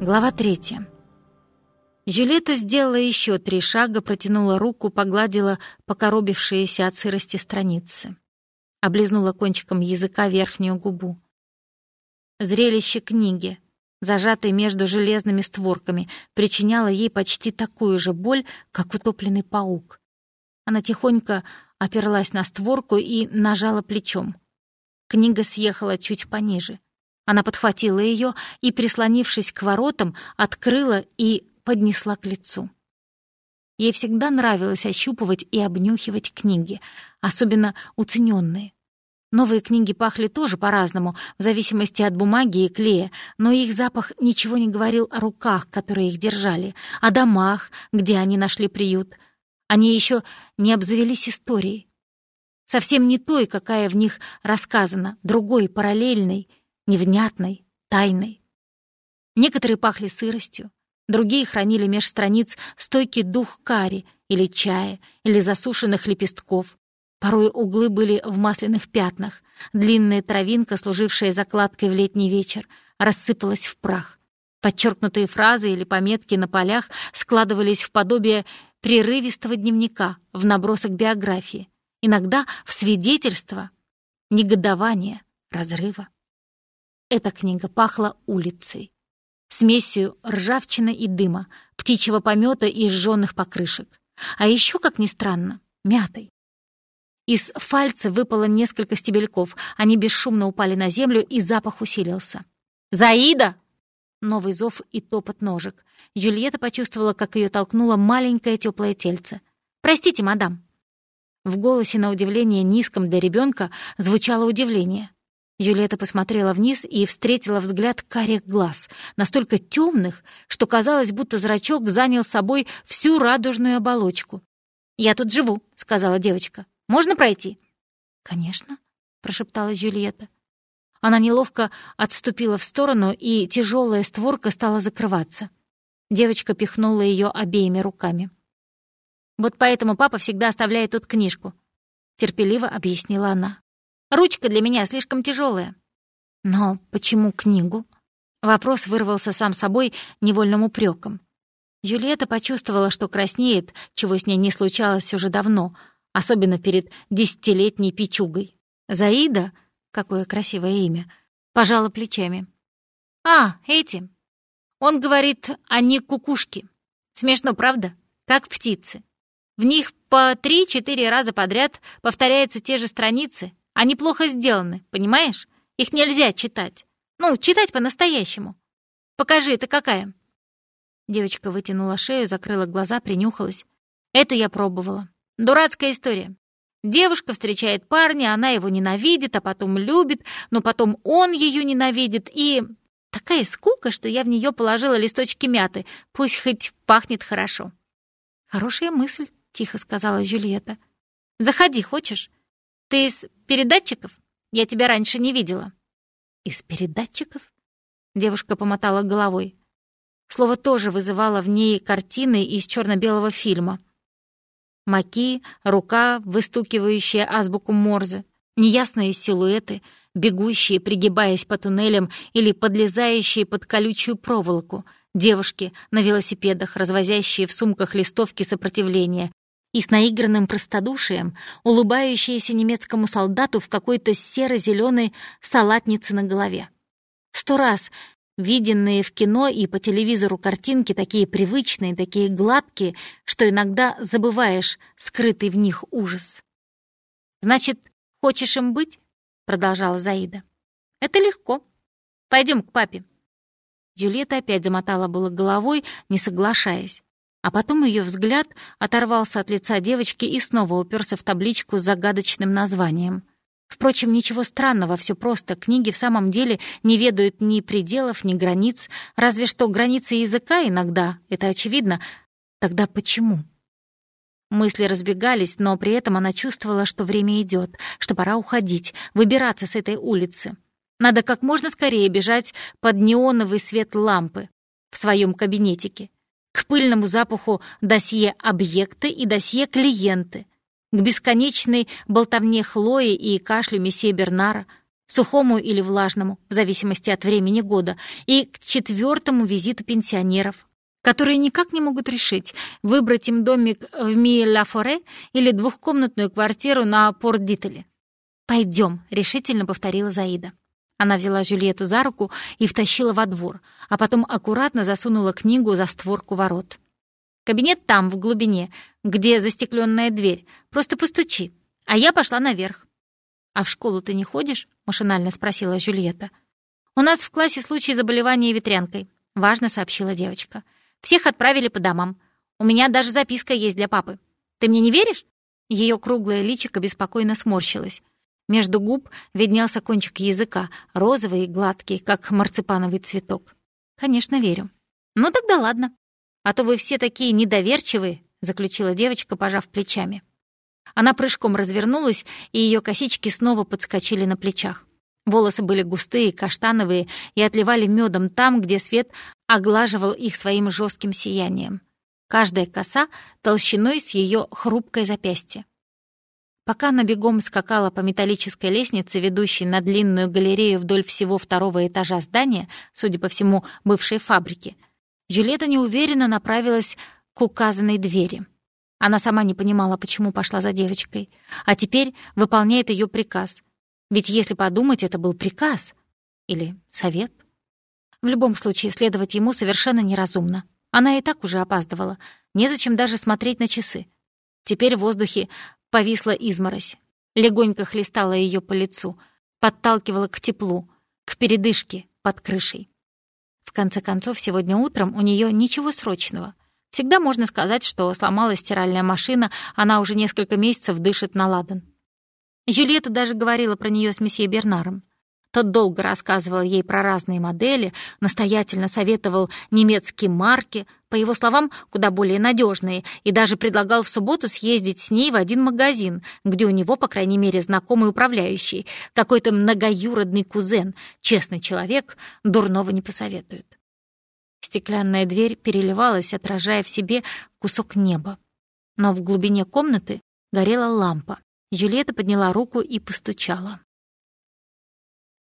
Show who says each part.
Speaker 1: Глава третья. Жюлета сделала еще три шага, протянула руку, погладила покоробившиеся от сырости страницы. Облизнула кончиком языка верхнюю губу. Зрелище книги, зажатой между железными створками, причиняло ей почти такую же боль, как утопленный паук. Она тихонько оперлась на створку и нажала плечом. Книга съехала чуть пониже. Она подхватила ее и, прислонившись к воротам, открыла и поднесла к лицу. Ей всегда нравилось ощупывать и обнюхивать книги, особенно уцененные. Новые книги пахли тоже по-разному, в зависимости от бумаги и клея, но их запах ничего не говорил о руках, которые их держали, о домах, где они нашли приют. Они еще не обзавелись историей. Совсем не той, какая в них рассказана, другой, параллельной, невнятной, тайной. Некоторые пахли сыростью, другие хранили меж страниц стойкий дух кари или чая, или засушенных лепестков. Порой углы были в масляных пятнах, длинная травинка, служившая закладкой в летний вечер, рассыпалась в прах. Подчеркнутые фразы или пометки на полях складывались в подобие прерывистого дневника, в набросок биографии, иногда в свидетельство негодования, разрыва. Эта книга пахла улицей, смесью ржавчины и дыма, птичьего помета и сжёных покрышек. А еще, как ни странно, мятой. Из фальца выпало несколько стебельков, они бесшумно упали на землю, и запах усилился. «Заида!» Новый зов и топот ножек. Юльетта почувствовала, как ее толкнуло маленькое теплое тельце. «Простите, мадам!» В голосе, на удивление низком для ребенка, звучало удивление. Юлета посмотрела вниз и встретила взгляд карих глаз, настолько темных, что казалось, будто зрачок занял собой всю радужную оболочку. «Я тут живу», — сказала девочка. «Можно пройти?» «Конечно», — прошептала Юльетта. Она неловко отступила в сторону, и тяжелая створка стала закрываться. Девочка пихнула ее обеими руками. «Вот поэтому папа всегда оставляет тут книжку», — терпеливо объяснила она. Ручка для меня слишком тяжелая. Но почему книгу? Вопрос вырвался сам собой невольным упреком. Юлиета почувствовала, что краснеет, чего с ней не случалось уже давно, особенно перед десятилетней пичугой. Заида, какое красивое имя, пожала плечами. «А, эти. Он говорит, они кукушки. Смешно, правда? Как птицы. В них по три-четыре раза подряд повторяются те же страницы, они плохо сделаны, понимаешь? Их нельзя читать. Ну, читать по-настоящему. Покажи, это какая?» Девочка вытянула шею, закрыла глаза, принюхалась. «Это я пробовала. Дурацкая история. Девушка встречает парня, она его ненавидит, а потом любит, но потом он ее ненавидит, и... Такая скука, что я в нее положила листочки мяты, пусть хоть пахнет хорошо». «Хорошая мысль», — тихо сказала Жюльетта. «Заходи, хочешь? Ты из передатчиков? Я тебя раньше не видела». «Из передатчиков?» Девушка помотала головой. Слово тоже вызывало в ней картины из черно-белого фильма. Маки, рука, выстукивающая азбуку Морзе, неясные силуэты, бегущие, пригибаясь по туннелям или подлезающие под колючую проволоку, девушки на велосипедах, развозящие в сумках листовки сопротивления, и с наигранным простодушием улыбающаяся немецкому солдату в какой-то серо-зеленой салатнице на голове. Сто раз виденные в кино и по телевизору картинки такие привычные, такие гладкие, что иногда забываешь скрытый в них ужас. «Значит, хочешь им быть?» — продолжала Заида. «Это легко. Пойдем к папе». Юлета опять замотала было головой, не соглашаясь. А потом ее взгляд оторвался от лица девочки и снова уперся в табличку с загадочным названием. Впрочем, ничего странного, все просто. Книги в самом деле не ведают ни пределов, ни границ, разве что границы языка иногда, это очевидно. Тогда почему? Мысли разбегались, но при этом она чувствовала, что время идет, что пора уходить, выбираться с этой улицы. Надо как можно скорее бежать под неоновый свет лампы в своем кабинетике к пыльному запаху досье «Объекты» и досье «Клиенты», к бесконечной болтовне Хлои и кашлю месье Бернара, сухому или влажному, в зависимости от времени года, и к четвертому визиту пенсионеров, которые никак не могут решить, выбрать им домик в Мие-Ла-Форе или двухкомнатную квартиру на Порт-Дителе. «Пойдем», — решительно повторила Заида. Она взяла Жюльетту за руку и втащила во двор, а потом аккуратно засунула книгу за створку ворот. «Кабинет там, в глубине, где застекленная дверь. Просто постучи. А я пошла наверх». «А в школу ты не ходишь?» — машинально спросила Жюльетта. «У нас в классе случай заболевания ветрянкой», — важно сообщила девочка. «Всех отправили по домам. У меня даже записка есть для папы. Ты мне не веришь?» Ее круглое личико беспокойно сморщилось. Между губ виднелся кончик языка, розовый и гладкий, как марципановый цветок. «Конечно, верю». «Ну тогда ладно. А то вы все такие недоверчивые», — заключила девочка, пожав плечами. Она прыжком развернулась, и ее косички снова подскочили на плечах. Волосы были густые, каштановые и отливали медом там, где свет оглаживал их своим жестким сиянием. Каждая коса толщиной с ее хрупкое запястье. Пока она бегом скакала по металлической лестнице, ведущей на длинную галерею вдоль всего второго этажа здания, судя по всему, бывшей фабрики, Жюлета неуверенно направилась к указанной двери. Она сама не понимала, почему пошла за девочкой, а теперь выполняет ее приказ. Ведь если подумать, это был приказ. Или совет. В любом случае, следовать ему совершенно неразумно. Она и так уже опаздывала. Незачем даже смотреть на часы. Теперь в воздухе Повисла изморозь. Легонько хлестала ее по лицу, подталкивала к теплу, к передышке под крышей. В конце концов, сегодня утром у нее ничего срочного. Всегда можно сказать, что сломалась стиральная машина, она уже несколько месяцев дышит на ладан. Жюльетта даже говорила про нее с месье Бернаром. Тот долго рассказывал ей про разные модели, настоятельно советовал немецкие марки, по его словам, куда более надежные, и даже предлагал в субботу съездить с ней в один магазин, где у него, по крайней мере, знакомый управляющий, какой-то многоюродный кузен, честный человек, дурного не посоветует. Стеклянная дверь переливалась, отражая в себе кусок неба. Но в глубине комнаты горела лампа. Юлета подняла руку и постучала.